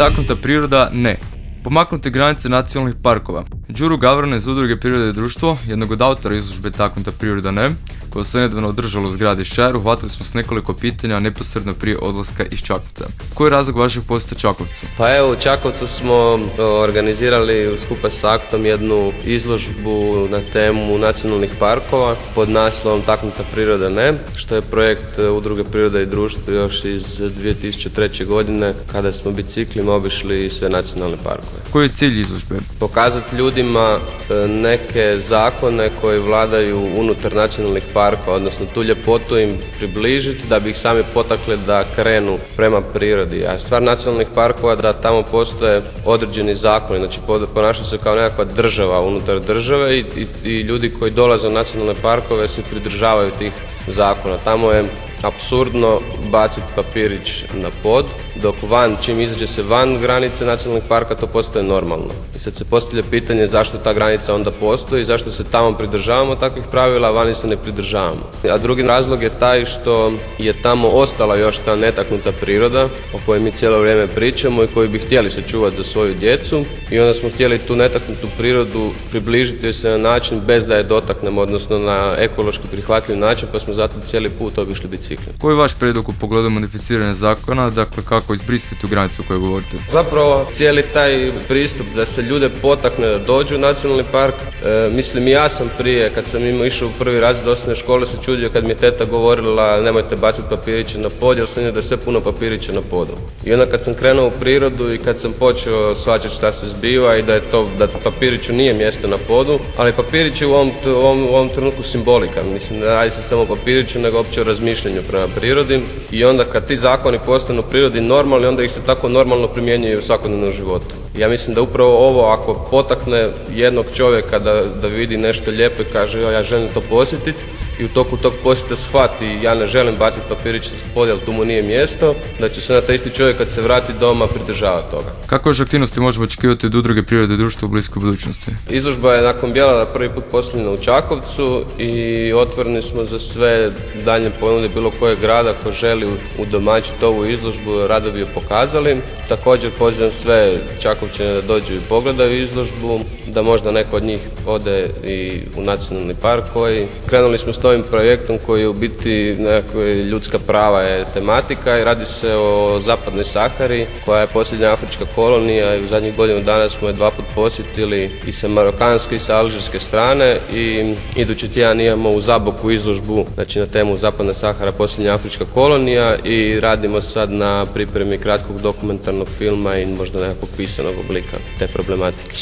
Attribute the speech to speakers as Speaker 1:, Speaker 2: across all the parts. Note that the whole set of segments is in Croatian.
Speaker 1: Taknuta priroda ne. Pomaknute granice nacionalnih parkova. Đuru Gavrana iz udruge Prirode i društvo, jednog od autora izložbe Taknuta priroda ne, koja se nedavno održala u zgradi Šajer, uhvatili smo s nekoliko pitanja neposredno prije odlaska iz Čakovca. Koji je razlog vašeg posjeta Čakovcu?
Speaker 2: Pa evo, u Čakovcu smo organizirali skupa s Aktom jednu izložbu na temu nacionalnih parkova pod naslovom Taknuta priroda ne, što je projekt e, Udruge Priroda i društvo još iz 2003. godine kada smo biciklima obišli sve nacionalne parkove.
Speaker 1: Koji je cilj izložbe?
Speaker 2: Pokazati ljudima e, neke zakone koji vladaju unutar nacionalnih parkova parka, odnosno tu ljepotu im približiti da bi ih sami potakli da krenu prema prirodi. A stvar nacionalnih parkova da tamo postoje određeni zakoni, znači ponaša se kao nekakva država unutar države i, i, i ljudi koji dolaze u nacionalne parkove se pridržavaju tih zakona. Tamo je apsurdno baciti papirić na pod, dok van, čim izađe se van granice nacionalnog parka, to postaje normalno. I sad se postavlja pitanje zašto ta granica onda postoji, zašto se tamo pridržavamo takvih pravila, a vani se ne pridržavamo. A drugi razlog je taj što je tamo ostala još ta netaknuta priroda o kojoj mi cijelo vrijeme pričamo i koju bi htjeli se čuvati za svoju djecu i onda smo htjeli tu netaknutu prirodu približiti se na način bez da je dotaknemo, odnosno na ekološki prihvatljiv način, pa smo zato cijeli put obišli bicikli.
Speaker 1: Koji je vaš prijedlog u pogledu modificiranja zakona, dakle kako izbrisati tu granicu o govorite?
Speaker 2: Zapravo cijeli taj pristup da se ljude potakne da dođu u nacionalni park, e, mislim i ja sam prije kad sam imao išao u prvi razred osnovne škole se čudio kad mi je teta govorila nemojte baciti papiriće na pod jer sam da je sve puno papirića na podu. I onda kad sam krenuo u prirodu i kad sam počeo shvaćati šta se zbiva i da je to da papiriću nije mjesto na podu, ali papirić je u ovom, u ovom, u ovom trenutku simbolika. Mislim ne radi se samo o papiriću nego opće o razmišljanju prema prirodi i onda kad ti zakoni postanu prirodi normalni, onda ih se tako normalno primjenjuje u svakodnevnom životu. Ja mislim da upravo ovo ako potakne jednog čovjeka da, da vidi nešto lijepo i kaže ja želim to posjetiti, i u toku tog posjeta shvati ja ne želim baciti papirić s podjel, tu mu nije mjesto, da će se na taj isti čovjek kad se vrati doma pridržavati toga.
Speaker 1: Kako još aktivnosti možemo očekivati od udruge prirode društva u bliskoj budućnosti?
Speaker 2: Izložba je nakon Bjelara prvi put postavljena u Čakovcu i otvoreni smo za sve daljnje ponude bilo koje grada ko želi udomaćiti ovu izložbu, rado bi ju pokazali. Također pozivam sve Čakovčane da dođu i pogledaju izložbu, da možda neko od njih ode i u nacionalni park koji. Krenuli smo s novim projektom koji je u biti nekakve ljudska prava je tematika i radi se o zapadnoj Sahari koja je posljednja afrička kolonija i u zadnjih godinu dana smo je dva put posjetili i sa marokanske i sa alžirske strane i idući tjedan imamo u Zaboku izložbu znači na temu Zapadna Sahara posljednja afrička kolonija i radimo sad na pripremi kratkog dokumentarnog filma i možda nekakvog pisanog oblika te problematike.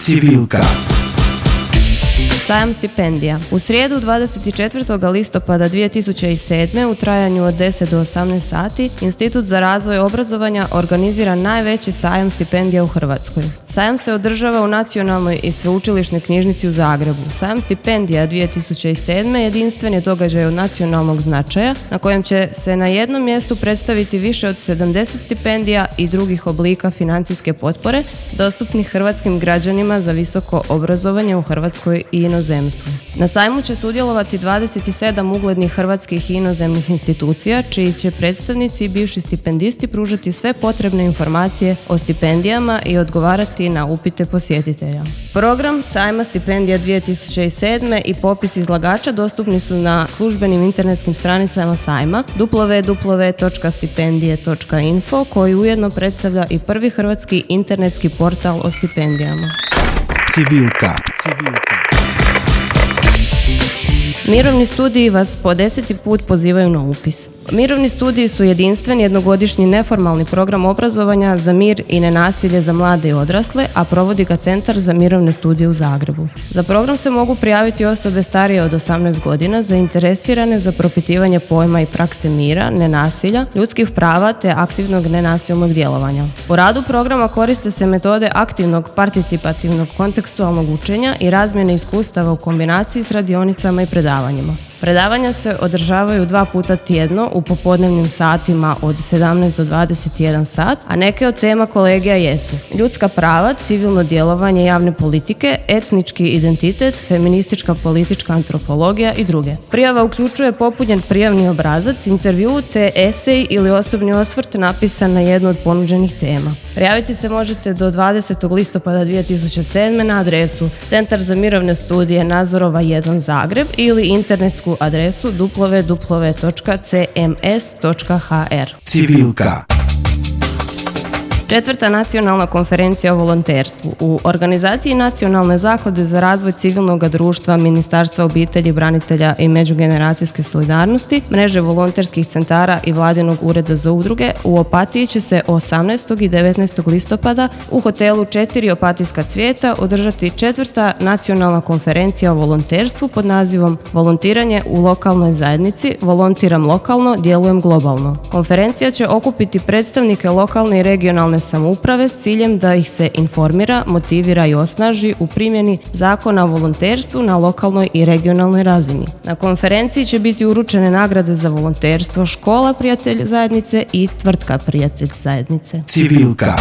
Speaker 3: Civilka.
Speaker 4: Sajam stipendija. U srijedu 24. listopada 2007. u trajanju od 10 do 18 sati Institut za razvoj obrazovanja organizira najveći sajam stipendija u Hrvatskoj. Sajam se održava u Nacionalnoj i sveučilišnoj knjižnici u Zagrebu. Sajam stipendija 2007. jedinstven je događaj od nacionalnog značaja na kojem će se na jednom mjestu predstaviti više od 70 stipendija i drugih oblika financijske potpore dostupnih hrvatskim građanima za visoko obrazovanje u Hrvatskoj i inozemstvu. Na sajmu će sudjelovati 27 uglednih hrvatskih i inozemnih institucija, čiji će predstavnici i bivši stipendisti pružati sve potrebne informacije o stipendijama i odgovarati na upite posjetitelja. Program sajma stipendija 2007. i popis izlagača dostupni su na službenim internetskim stranicama sajma www.stipendije.info koji ujedno predstavlja i prvi hrvatski internetski portal o stipendijama.
Speaker 3: Civilka. Civilka.
Speaker 4: Mirovni studiji vas po deseti put pozivaju na upis. Mirovni studiji su jedinstven jednogodišnji neformalni program obrazovanja za mir i nenasilje za mlade i odrasle, a provodi ga Centar za mirovne studije u Zagrebu. Za program se mogu prijaviti osobe starije od 18 godina zainteresirane za propitivanje pojma i prakse mira, nenasilja, ljudskih prava te aktivnog nenasilnog djelovanja. U radu programa koriste se metode aktivnog participativnog kontekstualnog učenja i razmjene iskustava u kombinaciji s radionicama i predavanjima predavanjima. Predavanja se održavaju dva puta tjedno u popodnevnim satima od 17 do 21 sat, a neke od tema kolegija jesu ljudska prava, civilno djelovanje javne politike, etnički identitet, feministička politička antropologija i druge. Prijava uključuje popunjen prijavni obrazac, intervju te esej ili osobni osvrt napisan na jednu od ponuđenih tema. Prijaviti se možete do 20. listopada 2007. na adresu Centar za mirovne studije Nazorova 1 Zagreb ili internetsku adresu www.cms.hr.
Speaker 3: Civilka.
Speaker 4: Četvrta nacionalna konferencija o volonterstvu. U organizaciji Nacionalne zaklade za razvoj civilnog društva Ministarstva obitelji, branitelja i međugeneracijske solidarnosti, mreže volonterskih centara i Vladinog ureda za udruge u Opatiji će se 18. i 19. listopada u hotelu 4 Opatijska cvijeta održati četvrta nacionalna konferencija o volonterstvu pod nazivom Volontiranje u lokalnoj zajednici, volontiram lokalno, djelujem globalno. Konferencija će okupiti predstavnike lokalne i regionalne samouprave s ciljem da ih se informira, motivira i osnaži u primjeni zakona o volonterstvu na lokalnoj i regionalnoj razini. Na konferenciji će biti uručene nagrade za volonterstvo škola prijatelj zajednice i tvrtka prijatelj zajednice.
Speaker 3: Civilka.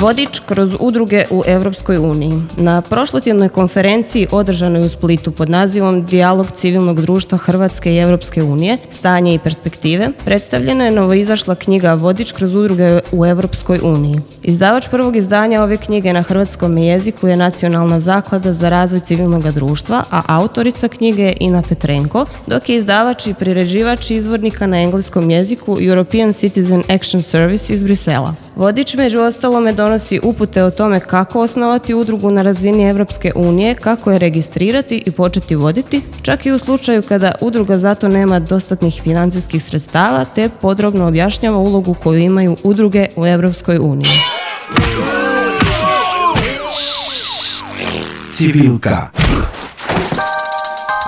Speaker 4: Vodič kroz udruge u Europskoj uniji. Na prošlotjednoj konferenciji održanoj u Splitu pod nazivom Dijalog civilnog društva Hrvatske i Europske unije, stanje i perspektive, predstavljena je novoizašla knjiga Vodič kroz udruge u Europskoj uniji. Izdavač prvog izdanja ove knjige na hrvatskom jeziku je Nacionalna zaklada za razvoj civilnog društva, a autorica knjige je Ina Petrenko, dok je izdavač i priređivač izvornika na engleskom jeziku European Citizen Action Service iz Brisela. Vodič među ostalome donosi upute o tome kako osnovati udrugu na razini Europske unije, kako je registrirati i početi voditi, čak i u slučaju kada udruga zato nema dostatnih financijskih sredstava, te podrobno objašnjava ulogu koju imaju udruge u Europskoj uniji.
Speaker 3: Civilka.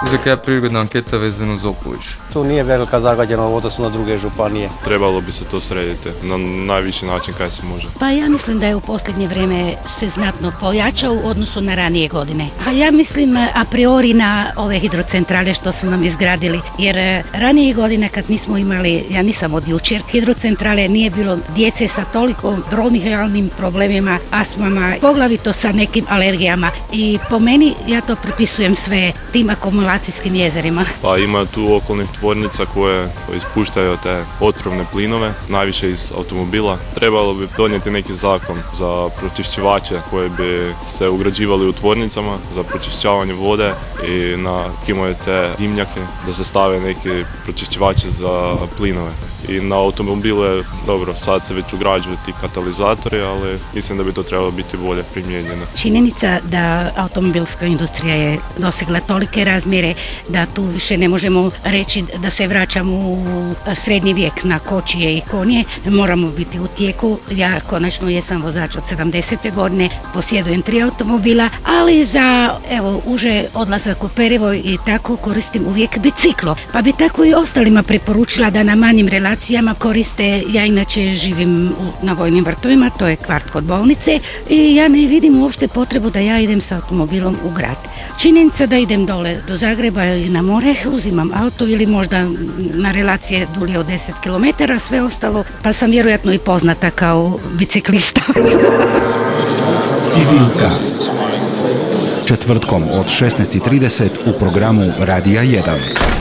Speaker 1: I za prigodna anketa vezana uz Opović.
Speaker 5: Tu nije velika zagađena u odnosu na druge županije.
Speaker 6: Trebalo bi se to srediti na najviši način kaj se može.
Speaker 7: Pa ja mislim da je u posljednje vrijeme se znatno pojačao u odnosu na ranije godine. A ja mislim a priori na ove hidrocentrale što su nam izgradili. Jer eh, ranije godine kad nismo imali, ja nisam od jučer, hidrocentrale nije bilo djece sa toliko bronhijalnim problemima, astmama, poglavito sa nekim alergijama. I po meni ja to pripisujem sve tim akumulacijskim jezerima.
Speaker 6: Pa ima tu okolnih tvornica koje, koje ispuštaju te otrovne plinove, najviše iz automobila. Trebalo bi donijeti neki zakon za pročišćivače koje bi se ugrađivali u tvornicama za pročišćavanje vode i na kimove te dimnjake da se stave neki pročišćivači za plinove. I na automobile, dobro, sad se već ugrađuju ti katalizatori, ali mislim da bi to trebalo biti bolje primijenjeno.
Speaker 7: Činjenica da automobilska industrija je dosegla tolike razmjere da tu više ne možemo reći da se vraćamo u srednji vijek na kočije i konje. Moramo biti u tijeku. Ja konačno jesam vozač od 70. godine, posjedujem tri automobila, ali za evo uže odlazak u Perivoj i tako koristim uvijek biciklo. Pa bi tako i ostalima preporučila da na manjim relacijama koriste, ja inače živim na vojnim vrtovima, to je kvart kod bolnice i ja ne vidim uopšte potrebu da ja idem sa automobilom u grad. Činjenica da idem dole do Zagreba ili na more, uzimam auto ili možda na relacije dulje od 10 km, sve ostalo, pa sam vjerojatno i poznata kao biciklista.
Speaker 3: Civilka. Četvrtkom od 16.30 u programu Radija 1.